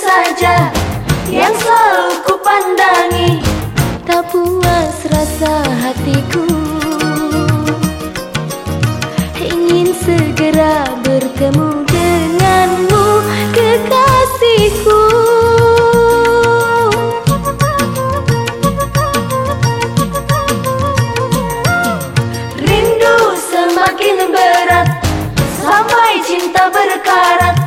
saja yang selalu ku pandangi Tak puas rasa hatiku. Ingin segera bertemu denganmu kekasihku. Rindu semakin berat Sampai cinta berkarat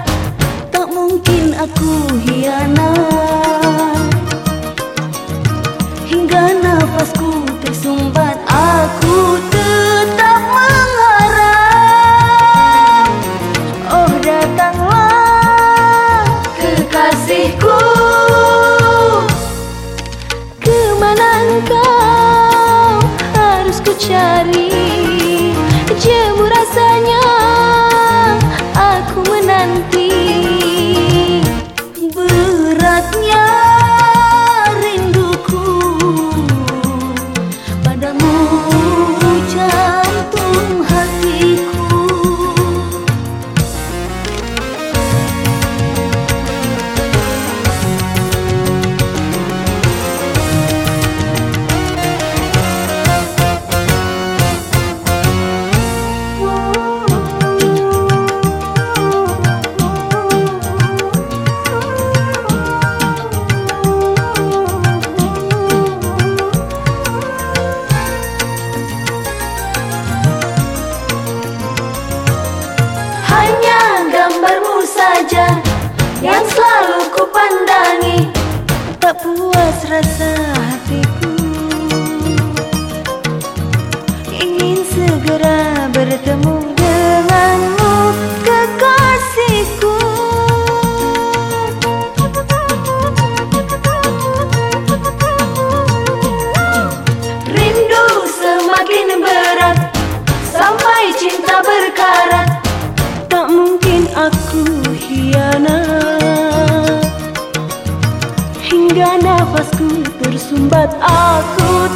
Yang selalu ku pandangi Tak puas rasa hatiku. Ingin segera bertemu Hingga nafasku tersumbat aku